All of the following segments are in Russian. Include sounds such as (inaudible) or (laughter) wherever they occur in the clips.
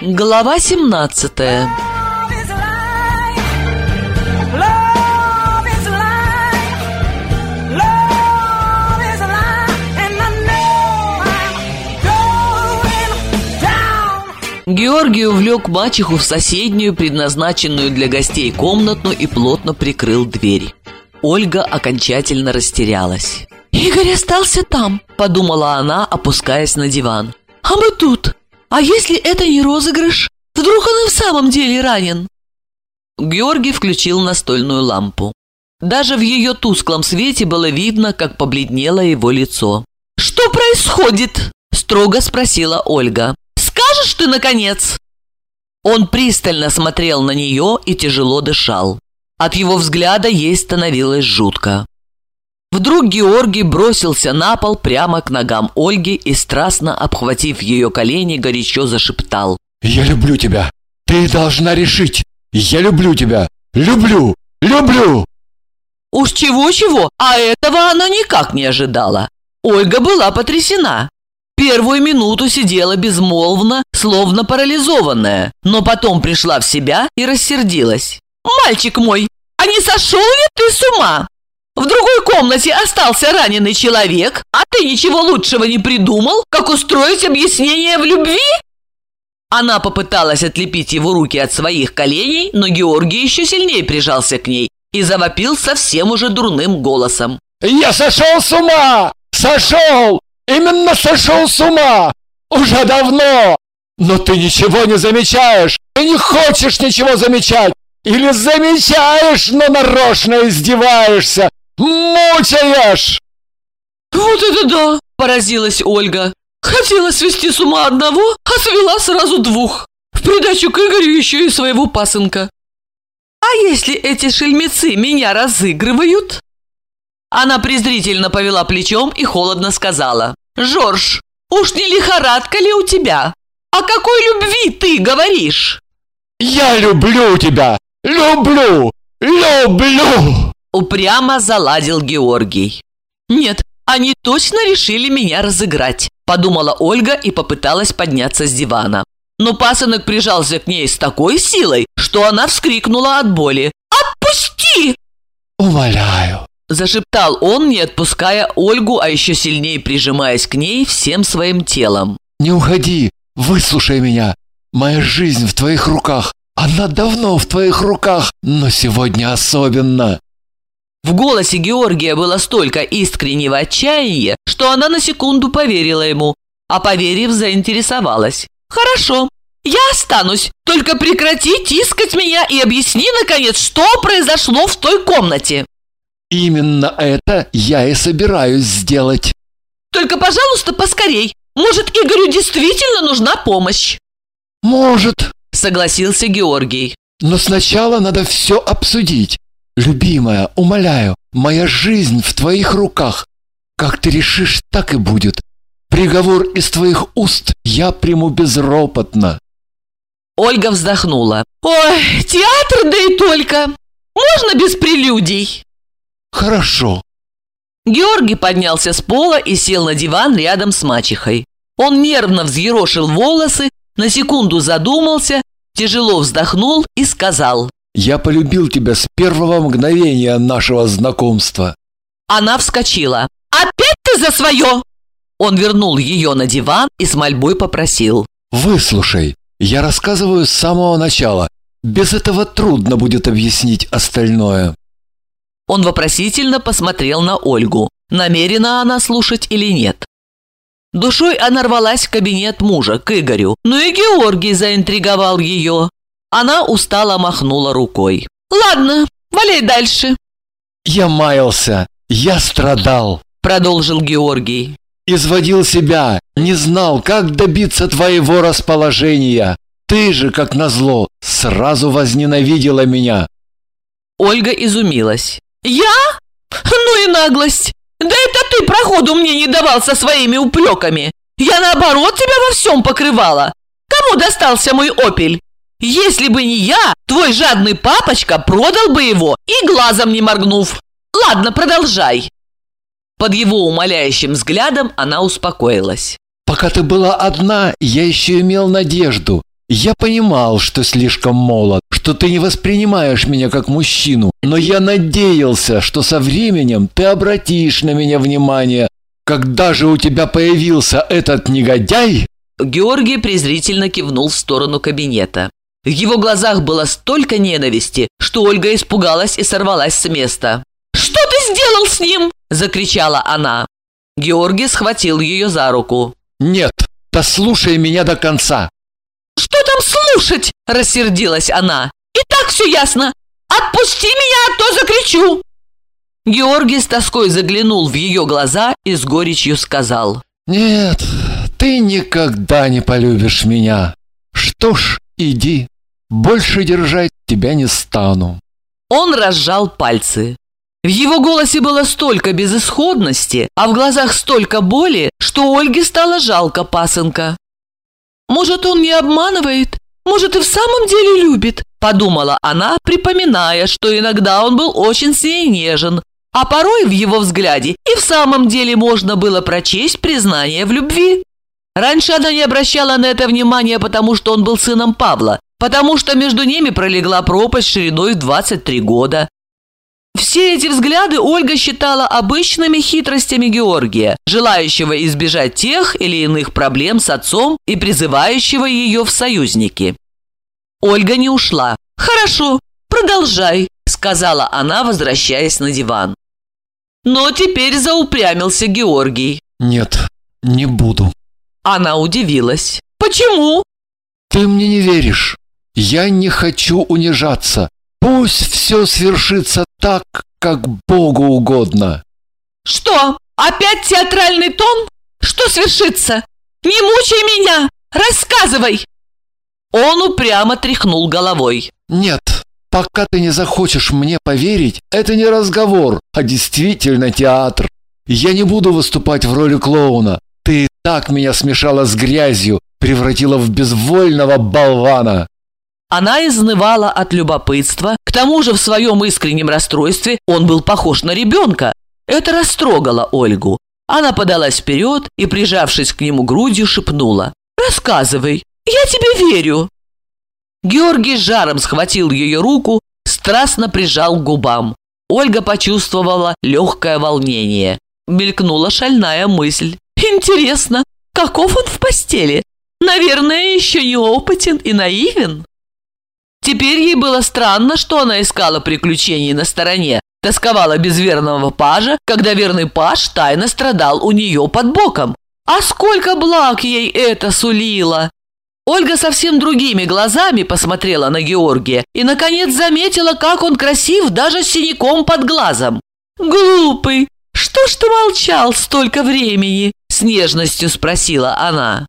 Глава 17 Георгий увлек мачеху в соседнюю, предназначенную для гостей комнату и плотно прикрыл дверь. Ольга окончательно растерялась. «Игорь остался там», — подумала она, опускаясь на диван. «А мы тут. А если это не розыгрыш? Вдруг он и в самом деле ранен?» Георгий включил настольную лампу. Даже в ее тусклом свете было видно, как побледнело его лицо. «Что происходит?» – строго спросила Ольга. «Скажешь ты, наконец?» Он пристально смотрел на нее и тяжело дышал. От его взгляда ей становилось жутко. Вдруг Георгий бросился на пол прямо к ногам Ольги и, страстно обхватив ее колени, горячо зашептал. «Я люблю тебя! Ты должна решить! Я люблю тебя! Люблю! Люблю!» Уж чего-чего, а этого она никак не ожидала. Ольга была потрясена. Первую минуту сидела безмолвно, словно парализованная, но потом пришла в себя и рассердилась. «Мальчик мой, а не сошел ли ты с ума? В другой комнате остался раненый человек, а ты ничего лучшего не придумал, как устроить объяснение в любви?» Она попыталась отлепить его руки от своих коленей, но Георгий еще сильнее прижался к ней и завопил совсем уже дурным голосом. «Я сошел с ума! Сошел! Именно сошел с ума! Уже давно! Но ты ничего не замечаешь и не хочешь ничего замечать! Или замечаешь, но нарочно издеваешься! Мучаешь!» «Вот это да!» – поразилась Ольга. «Хотела свести с ума одного, а свела сразу двух. В придачу к Игорю еще и своего пасынка. А если эти шельмецы меня разыгрывают?» Она презрительно повела плечом и холодно сказала. «Жорж, уж не лихорадка ли у тебя? О какой любви ты говоришь?» «Я люблю тебя! Люблю! Люблю!» Упрямо заладил Георгий. «Нет, они точно решили меня разыграть», подумала Ольга и попыталась подняться с дивана. Но пасынок прижался к ней с такой силой, что она вскрикнула от боли. «Отпусти!» «Умоляю!» Зашептал он, не отпуская Ольгу, а еще сильнее прижимаясь к ней всем своим телом. «Не уходи! Выслушай меня! Моя жизнь в твоих руках! Она давно в твоих руках, но сегодня особенно!» В голосе Георгия было столько искреннего отчаяния, что она на секунду поверила ему, а поверив, заинтересовалась. «Хорошо, я останусь, только прекрати тискать меня и объясни, наконец, что произошло в той комнате». Именно это я и собираюсь сделать. Только, пожалуйста, поскорей. Может, Игорю действительно нужна помощь? Может, согласился Георгий. Но сначала надо все обсудить. Любимая, умоляю, моя жизнь в твоих руках. Как ты решишь, так и будет. Приговор из твоих уст я приму безропотно. Ольга вздохнула. Ой, театр, да и только. Можно без прелюдий? Хорошо. Георгий поднялся с пола и сел на диван рядом с мачехой. Он нервно взъерошил волосы, на секунду задумался, тяжело вздохнул и сказал. «Я полюбил тебя с первого мгновения нашего знакомства». Она вскочила. «Опять ты за свое?» Он вернул ее на диван и с мольбой попросил. «Выслушай, я рассказываю с самого начала. Без этого трудно будет объяснить остальное». Он вопросительно посмотрел на Ольгу. Намерена она слушать или нет? Душой она рвалась в кабинет мужа, к Игорю. Но и Георгий заинтриговал ее. Она устало махнула рукой. «Ладно, валяй дальше». «Я маялся, я страдал», — продолжил Георгий. «Изводил себя, не знал, как добиться твоего расположения. Ты же, как назло, сразу возненавидела меня». Ольга изумилась. «Я? Ну и наглость! Да это ты проходу мне не давал со своими упреками! Я наоборот тебя во всем покрывала! Кому достался мой опель? Если бы не я, твой жадный папочка продал бы его и глазом не моргнув! Ладно, продолжай!» Под его умоляющим взглядом она успокоилась. «Пока ты была одна, я еще имел надежду. Я понимал, что слишком молод, что ты не воспринимаешь меня как мужчину, но я надеялся, что со временем ты обратишь на меня внимание. Когда же у тебя появился этот негодяй?» Георгий презрительно кивнул в сторону кабинета. В его глазах было столько ненависти, что Ольга испугалась и сорвалась с места. «Что ты сделал с ним?» – закричала она. Георгий схватил ее за руку. «Нет, дослушай меня до конца. «Что там слушать?» – рассердилась она. «И так все ясно. Отпусти меня, а то закричу!» Георгий с тоской заглянул в ее глаза и с горечью сказал. «Нет, ты никогда не полюбишь меня. Что ж, иди, больше держать тебя не стану». Он разжал пальцы. В его голосе было столько безысходности, а в глазах столько боли, что Ольге стало жалко пасынка. «Может, он не обманывает? Может, и в самом деле любит?» – подумала она, припоминая, что иногда он был очень с ней нежен, а порой в его взгляде и в самом деле можно было прочесть признание в любви. Раньше она не обращала на это внимания, потому что он был сыном Павла, потому что между ними пролегла пропасть шириной в 23 года. Все эти взгляды Ольга считала обычными хитростями Георгия, желающего избежать тех или иных проблем с отцом и призывающего ее в союзники. Ольга не ушла. «Хорошо, продолжай», – сказала она, возвращаясь на диван. Но теперь заупрямился Георгий. «Нет, не буду». Она удивилась. «Почему?» «Ты мне не веришь. Я не хочу унижаться. Пусть все свершится так, как Богу угодно. Что? Опять театральный тон? Что свершится? Не мучай меня! Рассказывай! Он упрямо тряхнул головой. Нет, пока ты не захочешь мне поверить, это не разговор, а действительно театр. Я не буду выступать в роли клоуна. Ты так меня смешала с грязью, превратила в безвольного болвана. Она изнывала от любопытства, к тому же в своем искреннем расстройстве он был похож на ребенка. Это растрогало Ольгу. Она подалась вперед и, прижавшись к нему грудью, шепнула. «Рассказывай, я тебе верю». Георгий жаром схватил ее руку, страстно прижал к губам. Ольга почувствовала легкое волнение. Мелькнула шальная мысль. «Интересно, каков он в постели? Наверное, еще неопытен и наивен». Теперь ей было странно, что она искала приключений на стороне, тосковала без верного пажа, когда верный паж тайно страдал у нее под боком. А сколько благ ей это сулило! Ольга совсем другими глазами посмотрела на Георгия и, наконец, заметила, как он красив даже синяком под глазом. «Глупый! Что ж ты молчал столько времени?» – с нежностью спросила она.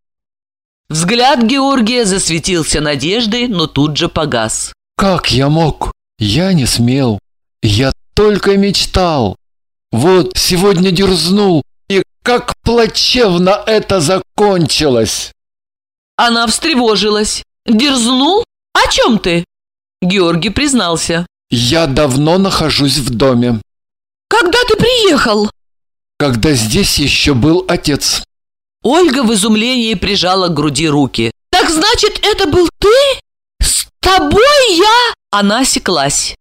Взгляд Георгия засветился надеждой, но тут же погас. «Как я мог? Я не смел. Я только мечтал. Вот сегодня дерзнул, и как плачевно это закончилось!» Она встревожилась. «Дерзнул? О чем ты?» Георгий признался. «Я давно нахожусь в доме». «Когда ты приехал?» «Когда здесь еще был отец». Ольга в изумлении прижала к груди руки. «Так значит, это был ты? С тобой я?» Она осеклась.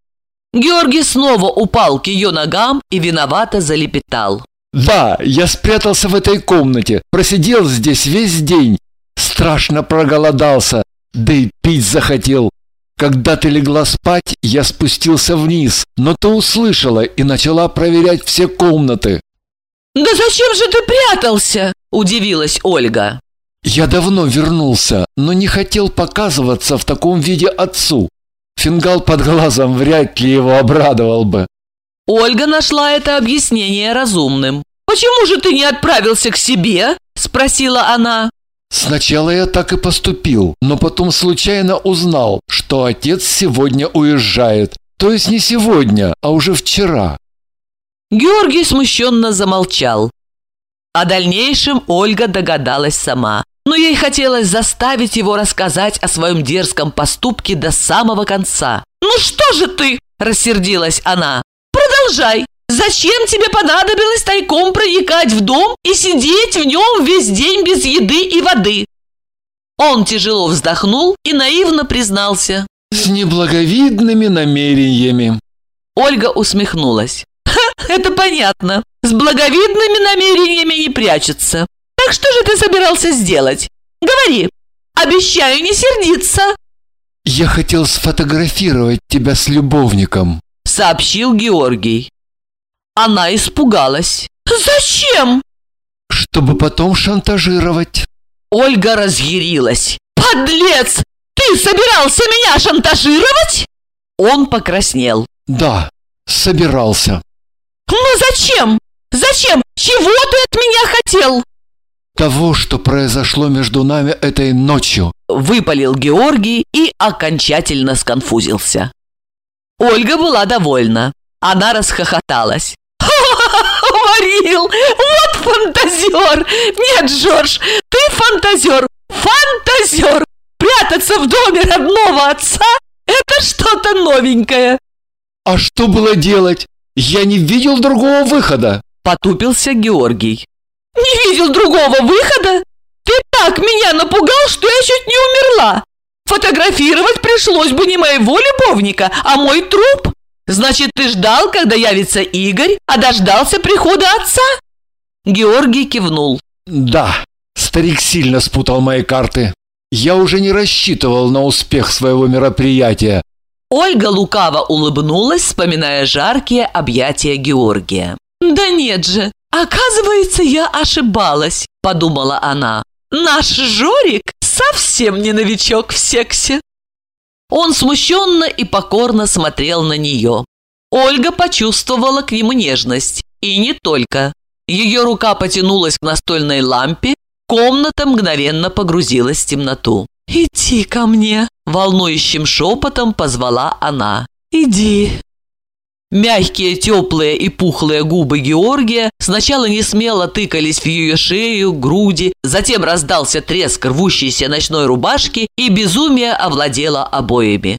Георгий снова упал к ее ногам и виновато залепетал. «Да, я спрятался в этой комнате, просидел здесь весь день. Страшно проголодался, да и пить захотел. Когда ты легла спать, я спустился вниз, но ты услышала и начала проверять все комнаты. «Да зачем же ты прятался?» – удивилась Ольга. «Я давно вернулся, но не хотел показываться в таком виде отцу. Фингал под глазом вряд ли его обрадовал бы». Ольга нашла это объяснение разумным. «Почему же ты не отправился к себе?» – спросила она. Сначала я так и поступил, но потом случайно узнал, что отец сегодня уезжает. То есть не сегодня, а уже вчера. Георгий смущенно замолчал. О дальнейшем Ольга догадалась сама, но ей хотелось заставить его рассказать о своем дерзком поступке до самого конца. «Ну что же ты?» – рассердилась она. «Продолжай! Зачем тебе понадобилось тайком проникать в дом и сидеть в нем весь день без еды и воды?» Он тяжело вздохнул и наивно признался. С неблаговидными намерениями. Ольга усмехнулась. Это понятно. С благовидными намерениями не прячется. Так что же ты собирался сделать? Говори. Обещаю не сердиться. Я хотел сфотографировать тебя с любовником, сообщил Георгий. Она испугалась. Зачем? Чтобы потом шантажировать. Ольга разъярилась. Подлец! Ты собирался меня шантажировать? Он покраснел. Да, собирался. Но зачем? Зачем? Чего ты от меня хотел? Того, что произошло между нами этой ночью. Выпалил Георгий и окончательно сконфузился. Ольга была довольна. Она расхохоталась. (laughs) Говорил! Вот фантазер! Нет, Жорж, ты фантазер! Фантазер! Прятаться в доме родного отца – это что-то новенькое. А что было делать? Я не видел другого выхода. Потупился Георгий. Не видел другого выхода? Ты так меня напугал, что я чуть не умерла. Фотографировать пришлось бы не моего любовника, а мой труп. Значит, ты ждал, когда явится Игорь, а дождался прихода отца? Георгий кивнул. Да, старик сильно спутал мои карты. Я уже не рассчитывал на успех своего мероприятия. Ольга лукаво улыбнулась, вспоминая жаркие объятия Георгия. «Да нет же, оказывается, я ошибалась», – подумала она. «Наш Жорик совсем не новичок в сексе». Он смущенно и покорно смотрел на нее. Ольга почувствовала к нему нежность. И не только. Ее рука потянулась к настольной лампе, комната мгновенно погрузилась в темноту. «Иди ко мне!» – волнующим шепотом позвала она. «Иди!» Мягкие, теплые и пухлые губы Георгия сначала не смело тыкались в ее шею, груди, затем раздался треск рвущейся ночной рубашки, и безумие овладело обоими.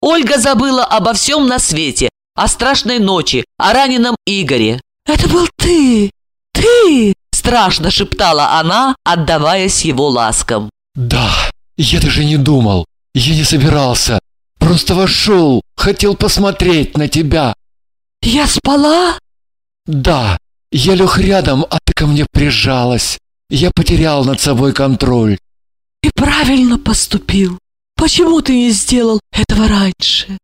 Ольга забыла обо всем на свете, о страшной ночи, о раненом Игоре. «Это был ты! Ты!» – страшно шептала она, отдаваясь его ласкам. «Да, я даже не думал, я не собирался, Просто вошел, хотел посмотреть на тебя. Я спала? Да, я лег рядом, а ты ко мне прижалась. Я потерял над собой контроль. И правильно поступил. Почему ты не сделал этого раньше?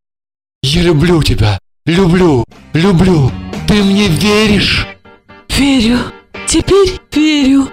Я люблю тебя, люблю, люблю. Ты мне веришь? Верю, теперь верю.